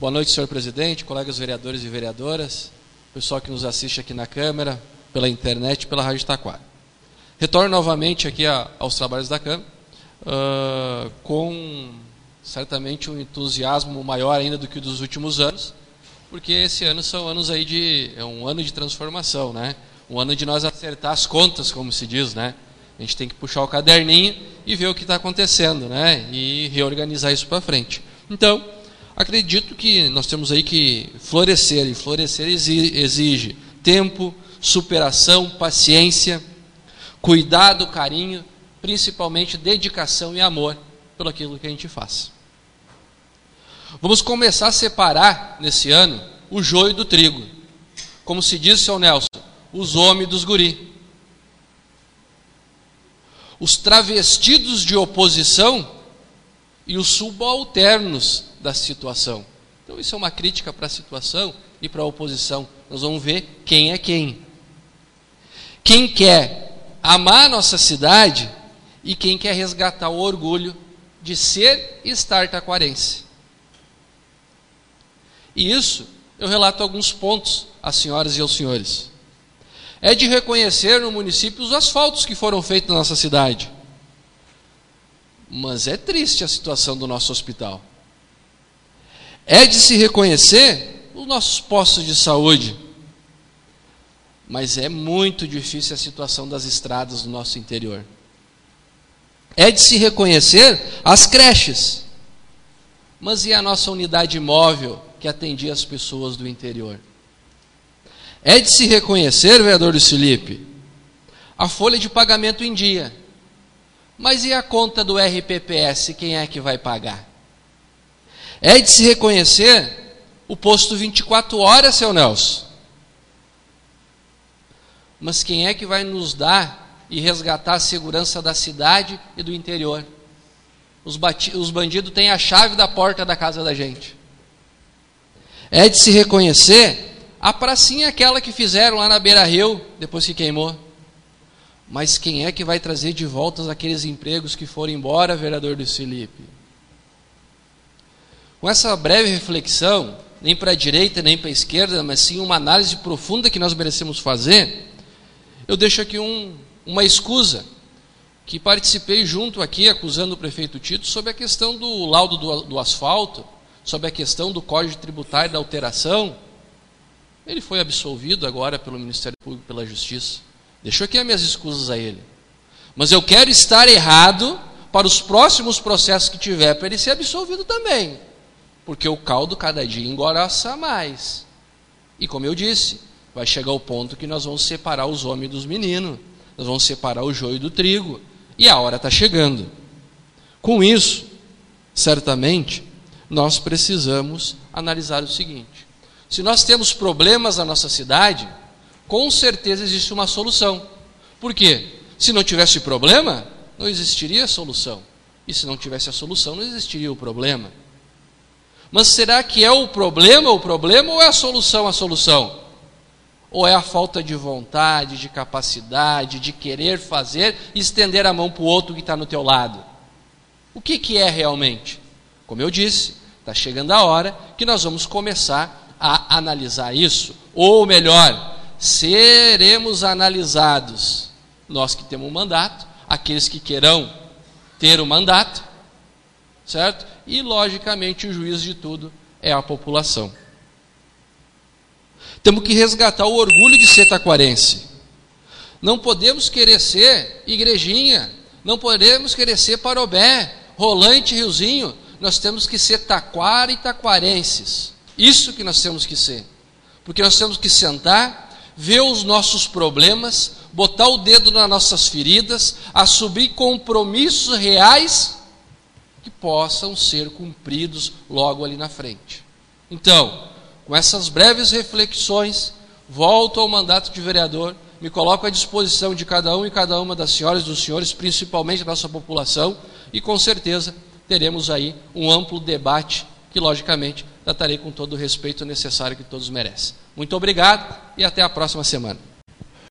Boa noite, senhor presidente, colegas vereadores e vereadoras, pessoal que nos assiste aqui na Câmara, pela internet, pela Rádio Taquara. Retorno novamente aqui a, aos trabalhos da Câmara, uh, com certamente um entusiasmo maior ainda do que o dos últimos anos, porque esse ano são anos aí de é um ano de transformação, né? Um ano de nós acertar as contas, como se diz, né? A gente tem que puxar o caderninho e ver o que está acontecendo, né? E reorganizar isso para frente. Então, acredito que nós temos aí que florescer e florescer exige tempo, superação, paciência, cuidado, carinho, principalmente dedicação e amor pelo aquilo que a gente faz. Vamos começar a separar nesse ano o joio do trigo. Como se diz, seu Nelson, os homens dos guri. Os travestidos de oposição e os subalternos da situação. Então, isso é uma crítica para a situação e para a oposição. Nós vamos ver quem é quem. Quem quer amar a nossa cidade e quem quer resgatar o orgulho de ser e estar taquarense. E isso eu relato alguns pontos às senhoras e aos senhores. É de reconhecer no município os asfaltos que foram feitos na nossa cidade. Mas é triste a situação do nosso hospital. É de se reconhecer os nossos postos de saúde. Mas é muito difícil a situação das estradas do nosso interior. É de se reconhecer as creches. Mas e a nossa unidade móvel que atendia as pessoas do interior. É de se reconhecer, vereador Luiz Felipe, a folha de pagamento em dia. Mas e a conta do RPPS, quem é que vai pagar? É de se reconhecer o posto 24 horas, seu Nelson. Mas quem é que vai nos dar e resgatar a segurança da cidade e do interior? Os, os bandidos têm a chave da porta da casa da gente. É de se reconhecer a pracinha aquela que fizeram lá na Beira Rio, depois que queimou. Mas quem é que vai trazer de volta aqueles empregos que foram embora, vereador Luiz Felipe? Com essa breve reflexão, nem para a direita nem para a esquerda, mas sim uma análise profunda que nós merecemos fazer, eu deixo aqui um, uma escusa, que participei junto aqui, acusando o prefeito Tito, sobre a questão do laudo do, do asfalto, sobre a questão do Código Tributário da alteração, ele foi absolvido agora pelo Ministério Público pela Justiça. Deixou aqui as minhas escusas a ele. Mas eu quero estar errado para os próximos processos que tiver, para ele ser absolvido também. Porque o caldo cada dia engrossa mais. E como eu disse, vai chegar o ponto que nós vamos separar os homens dos meninos, nós vamos separar o joio do trigo, e a hora está chegando. Com isso, certamente, nós precisamos analisar o seguinte: se nós temos problemas na nossa cidade, com certeza existe uma solução. Por quê? Se não tivesse problema, não existiria solução. E se não tivesse a solução, não existiria o problema. Mas será que é o problema o problema ou é a solução a solução? Ou é a falta de vontade, de capacidade, de querer fazer e estender a mão para o outro que está no teu lado? O que, que é realmente? Como eu disse, Está chegando a hora que nós vamos começar a analisar isso. Ou melhor, seremos analisados, nós que temos um mandato, aqueles que queirão ter o um mandato, certo? E, logicamente, o juiz de tudo é a população. Temos que resgatar o orgulho de ser taquarense. Não podemos querer ser igrejinha, não podemos querer ser parobé, rolante, riozinho, nós temos que ser taquara e taquarenses. Isso que nós temos que ser. Porque nós temos que sentar, ver os nossos problemas, botar o dedo nas nossas feridas, assumir compromissos reais que possam ser cumpridos logo ali na frente. Então, com essas breves reflexões, volto ao mandato de vereador, me coloco à disposição de cada um e cada uma das senhoras e dos senhores, principalmente da nossa população, e com certeza teremos aí um amplo debate que, logicamente, tratarei com todo o respeito necessário que todos merecem. Muito obrigado e até a próxima semana.